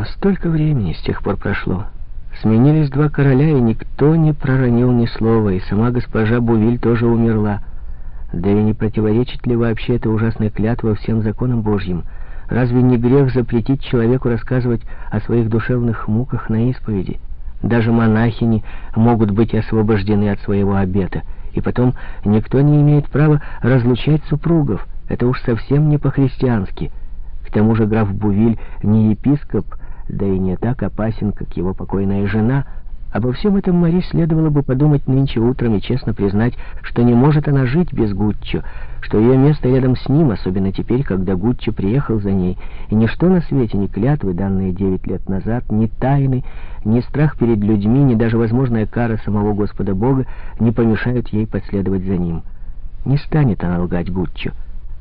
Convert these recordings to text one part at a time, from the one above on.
Но столько времени с тех пор прошло. Сменились два короля, и никто не проронил ни слова, и сама госпожа Бувиль тоже умерла. Да и не противоречит ли вообще эта ужасная клятва всем законам Божьим? Разве не грех запретить человеку рассказывать о своих душевных муках на исповеди? Даже монахини могут быть освобождены от своего обета. И потом, никто не имеет права разлучать супругов. Это уж совсем не по-христиански. К тому же граф Бувиль не епископ, да и не так опасен, как его покойная жена — Обо всем этом Мари следовало бы подумать нынче утром и честно признать, что не может она жить без Гуччо, что ее место рядом с ним, особенно теперь, когда Гуччо приехал за ней, и ничто на свете, ни клятвы, данные девять лет назад, ни тайны, ни страх перед людьми, ни даже возможная кара самого Господа Бога не помешают ей последовать за ним. Не станет она лгать Гуччо.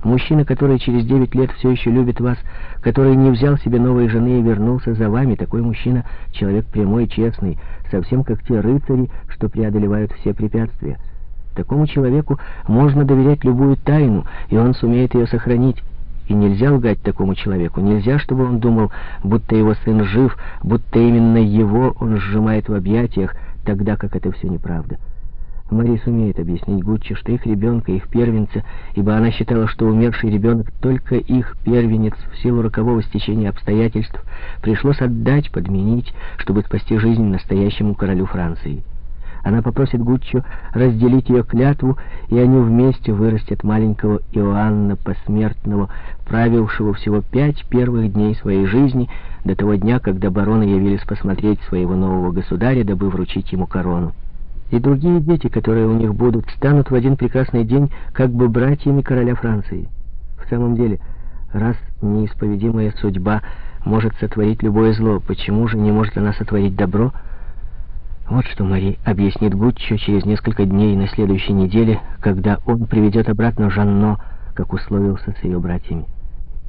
Мужчина, который через девять лет все еще любит вас, который не взял себе новой жены и вернулся за вами, такой мужчина — человек прямой, честный, совсем как те рыцари, что преодолевают все препятствия. Такому человеку можно доверять любую тайну, и он сумеет ее сохранить. И нельзя лгать такому человеку, нельзя, чтобы он думал, будто его сын жив, будто именно его он сжимает в объятиях, тогда как это все неправда. Мари сумеет объяснить Гуччи, что их ребенка, их первенца, ибо она считала, что умерший ребенок только их первенец в силу рокового стечения обстоятельств пришлось отдать, подменить, чтобы спасти жизнь настоящему королю Франции. Она попросит Гуччо разделить ее клятву, и они вместе вырастят маленького Иоанна Посмертного, правившего всего пять первых дней своей жизни, до того дня, когда бароны явились посмотреть своего нового государя, дабы вручить ему корону и другие дети, которые у них будут, станут в один прекрасный день как бы братьями короля Франции. В самом деле, раз неисповедимая судьба может сотворить любое зло, почему же не может она сотворить добро? Вот что Мари объяснит Гуччо через несколько дней на следующей неделе, когда он приведет обратно Жанно, как условился с ее братьями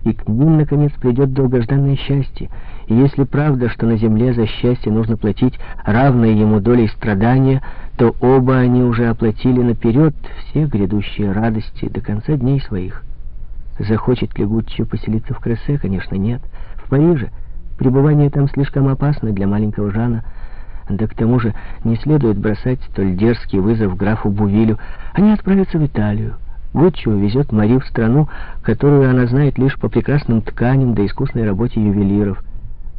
и к ним, наконец, придет долгожданное счастье. И если правда, что на земле за счастье нужно платить равные ему долей страдания, то оба они уже оплатили наперед все грядущие радости до конца дней своих. Захочет ли Гуччо поселиться в Крессе? Конечно, нет. В Париже пребывание там слишком опасно для маленького Жана, да к тому же не следует бросать столь дерзкий вызов графу Бувилю. Они отправятся в Италию. Гуччо везет Мари в страну, которую она знает лишь по прекрасным тканям да искусной работе ювелиров.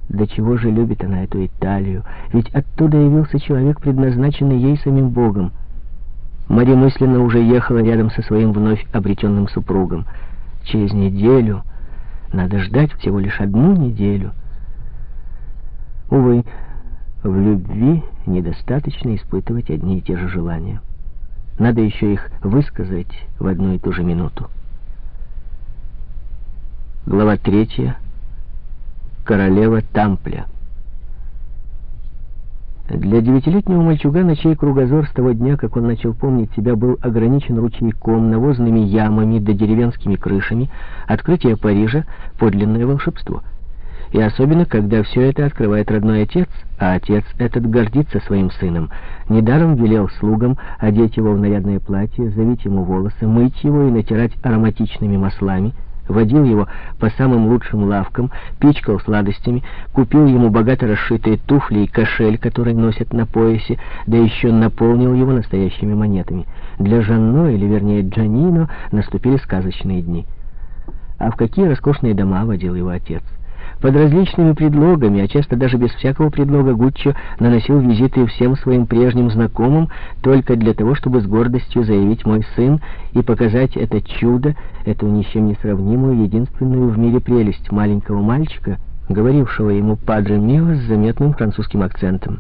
До чего же любит она эту Италию? Ведь оттуда явился человек, предназначенный ей самим Богом. Мари мысленно уже ехала рядом со своим вновь обретенным супругом. Через неделю, надо ждать всего лишь одну неделю. Увы, в любви недостаточно испытывать одни и те же желания. Надо еще их высказать в одну и ту же минуту. Глава третья. Королева Тампля. Для девятилетнего мальчугана, чей кругозор с того дня, как он начал помнить себя, был ограничен ручейком, навозными ямами да деревенскими крышами, открытие Парижа — подлинное волшебство — и особенно, когда все это открывает родной отец, а отец этот гордится своим сыном. Недаром велел слугам одеть его в нарядное платье, завить ему волосы, мыть его и натирать ароматичными маслами, водил его по самым лучшим лавкам, пичкал сладостями, купил ему богато расшитые туфли и кошель, который носят на поясе, да еще наполнил его настоящими монетами. Для Жанно, или вернее Джанино, наступили сказочные дни. А в какие роскошные дома водил его отец? Под различными предлогами, а часто даже без всякого предлога, Гуччо наносил визиты всем своим прежним знакомым только для того, чтобы с гордостью заявить «мой сын» и показать это чудо, эту ни с чем не сравнимую, единственную в мире прелесть маленького мальчика, говорившего ему «Падре Мио» с заметным французским акцентом.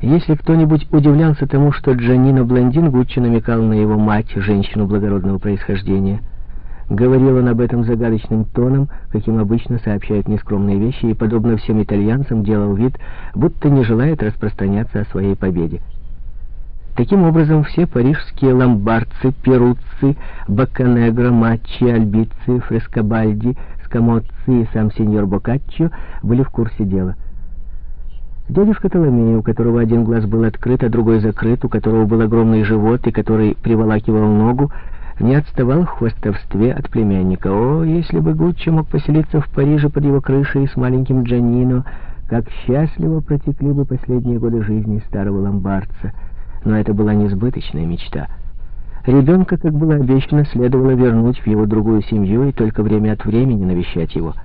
Если кто-нибудь удивлялся тому, что Джанино Блондин Гуччо намекал на его мать, женщину благородного происхождения – Говорил он об этом загадочным тоном, каким обычно сообщают нескромные вещи, и, подобно всем итальянцам, делал вид, будто не желает распространяться о своей победе. Таким образом, все парижские ломбардцы, перуцци, баканегро, матчи, альбицы, фрескобальди, скамоцци и сам сеньор Бокаччо были в курсе дела. Дядюшка Толомея, у которого один глаз был открыт, а другой закрыт, у которого был огромный живот и который приволакивал ногу, не отставал в хвостовстве от племянника. О, если бы Гуччи мог поселиться в Париже под его крышей с маленьким Джанино, как счастливо протекли бы последние годы жизни старого ломбардца. Но это была несбыточная мечта. Ребенка, как было обещано, следовало вернуть в его другую семью и только время от времени навещать его —